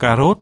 cà rốt.